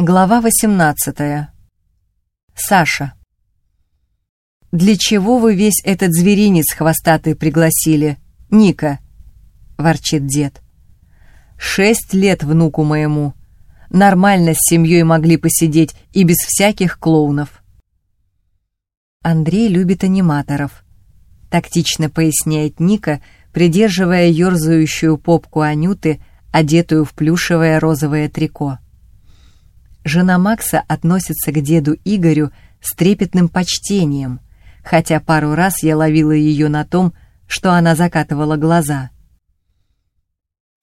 Глава 18. Саша. «Для чего вы весь этот зверинец хвостатый пригласили? Ника!» — ворчит дед. «Шесть лет внуку моему. Нормально с семьей могли посидеть и без всяких клоунов». Андрей любит аниматоров. Тактично поясняет Ника, придерживая ерзающую попку Анюты, одетую в плюшевое розовое трико жена Макса относится к деду Игорю с трепетным почтением, хотя пару раз я ловила ее на том, что она закатывала глаза.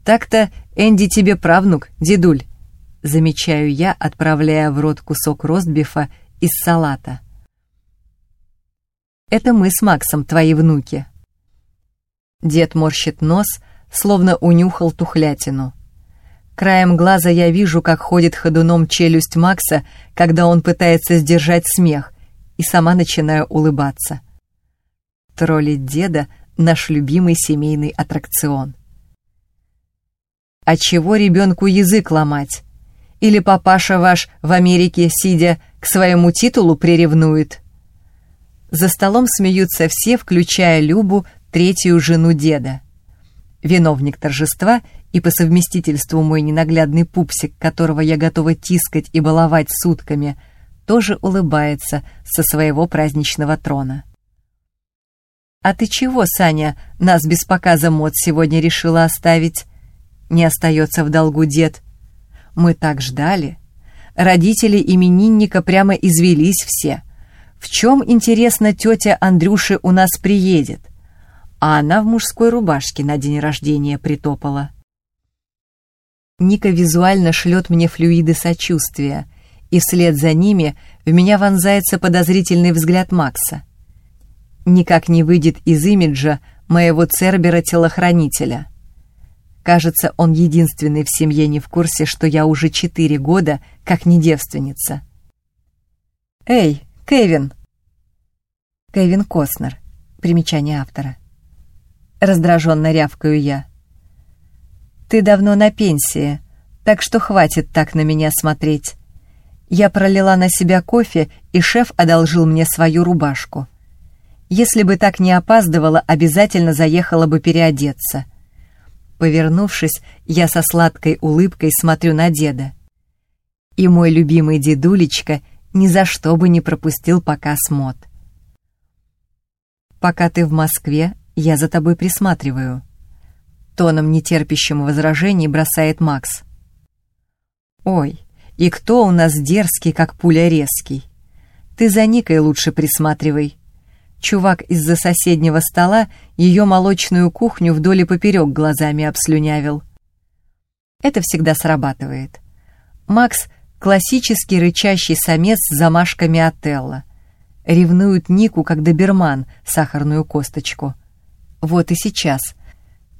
«Так-то Энди тебе правнук, дедуль», — замечаю я, отправляя в рот кусок ростбифа из салата. «Это мы с Максом твои внуки». Дед морщит нос, словно унюхал тухлятину. Краем глаза я вижу, как ходит ходуном челюсть Макса, когда он пытается сдержать смех, и сама начинаю улыбаться. Троллить деда — наш любимый семейный аттракцион. А чего ребенку язык ломать? Или папаша ваш в Америке, сидя, к своему титулу приревнует? За столом смеются все, включая Любу, третью жену деда. Виновник торжества и по совместительству мой ненаглядный пупсик, которого я готова тискать и баловать сутками, тоже улыбается со своего праздничного трона. «А ты чего, Саня, нас без показа мод сегодня решила оставить?» Не остается в долгу дед. «Мы так ждали. Родители именинника прямо извелись все. В чем, интересно, тетя Андрюши у нас приедет?» А она в мужской рубашке на день рождения притопала. Ника визуально шлет мне флюиды сочувствия, и вслед за ними в меня вонзается подозрительный взгляд Макса. Никак не выйдет из имиджа моего Цербера-телохранителя. Кажется, он единственный в семье не в курсе, что я уже четыре года как не девственница. «Эй, Кевин!» Кевин Костнер. Примечание автора. Раздраженно рявкаю я. Ты давно на пенсии, так что хватит так на меня смотреть. Я пролила на себя кофе, и шеф одолжил мне свою рубашку. Если бы так не опаздывала, обязательно заехала бы переодеться. Повернувшись, я со сладкой улыбкой смотрю на деда. И мой любимый дедулечка ни за что бы не пропустил показ мод. «Пока ты в Москве, я за тобой присматриваю», тоном нетерпящим возражений бросает Макс. «Ой, и кто у нас дерзкий, как пуля резкий? Ты за Никой лучше присматривай». Чувак из-за соседнего стола ее молочную кухню вдоль и поперек глазами обслюнявил. Это всегда срабатывает. Макс — классический рычащий самец с замашками Отелла. Ревнует Нику, как доберман, сахарную косточку. Вот и сейчас —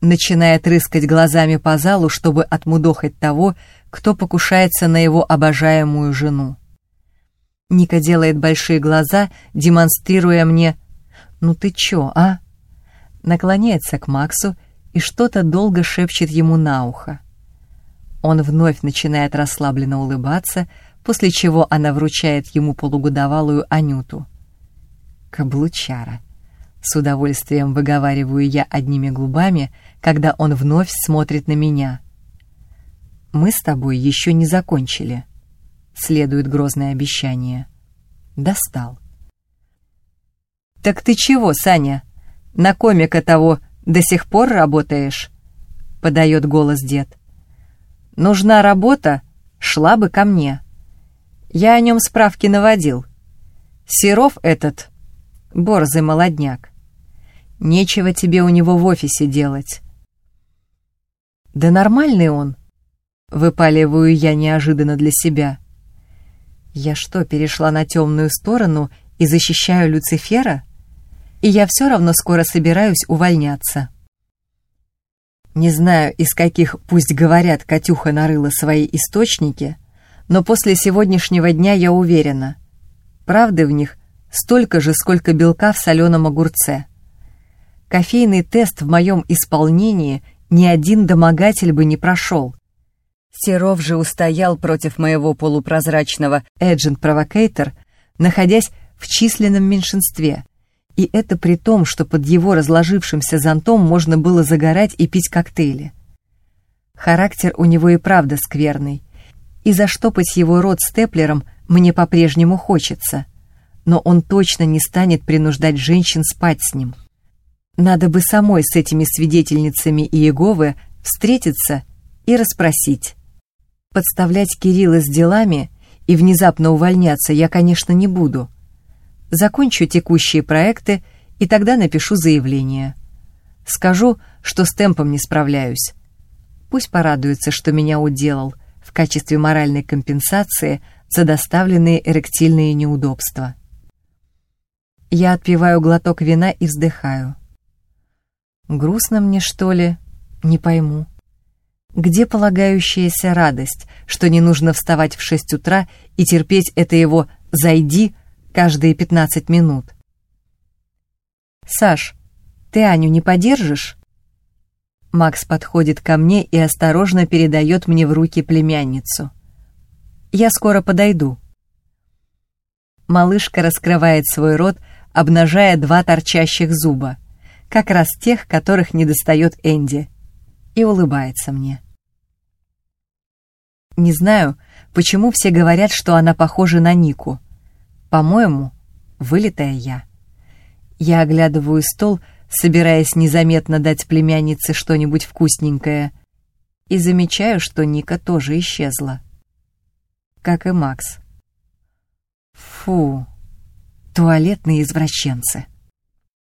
начинает рыскать глазами по залу, чтобы отмудохать того, кто покушается на его обожаемую жену. Ника делает большие глаза, демонстрируя мне «Ну ты чё, а?» Наклоняется к Максу и что-то долго шепчет ему на ухо. Он вновь начинает расслабленно улыбаться, после чего она вручает ему полугодовалую Анюту. Каблучара. С удовольствием выговариваю я одними губами, когда он вновь смотрит на меня. «Мы с тобой еще не закончили», — следует грозное обещание. Достал. «Так ты чего, Саня? На комика того до сих пор работаешь?» — подает голос дед. «Нужна работа? Шла бы ко мне. Я о нем справки наводил. Серов этот — борзый молодняк. Нечего тебе у него в офисе делать. Да нормальный он. Выпаливаю я неожиданно для себя. Я что, перешла на темную сторону и защищаю Люцифера? И я все равно скоро собираюсь увольняться. Не знаю, из каких, пусть говорят, Катюха нарыла свои источники, но после сегодняшнего дня я уверена. Правды в них столько же, сколько белка в соленом огурце. Кофейный тест в моем исполнении ни один домогатель бы не прошел. Серов же устоял против моего полупрозрачного Agent Provocator, находясь в численном меньшинстве. И это при том, что под его разложившимся зонтом можно было загорать и пить коктейли. Характер у него и правда скверный, и заштопать его рот степлером мне по-прежнему хочется, но он точно не станет принуждать женщин спать с ним. Надо бы самой с этими свидетельницами Иеговы встретиться и расспросить. Подставлять Кирилла с делами и внезапно увольняться я, конечно, не буду. Закончу текущие проекты и тогда напишу заявление. Скажу, что с темпом не справляюсь. Пусть порадуется, что меня уделал в качестве моральной компенсации за доставленные эректильные неудобства. Я отпиваю глоток вина и вздыхаю. Грустно мне, что ли? Не пойму. Где полагающаяся радость, что не нужно вставать в шесть утра и терпеть это его «зайди» каждые пятнадцать минут? «Саш, ты Аню не подержишь?» Макс подходит ко мне и осторожно передает мне в руки племянницу. «Я скоро подойду». Малышка раскрывает свой рот, обнажая два торчащих зуба, как раз тех, которых не достает Энди, и улыбается мне. Не знаю, почему все говорят, что она похожа на Нику. По-моему, вылитая я. Я оглядываю стол, собираясь незаметно дать племяннице что-нибудь вкусненькое, и замечаю, что Ника тоже исчезла. Как и Макс. Фу, туалетные извращенцы.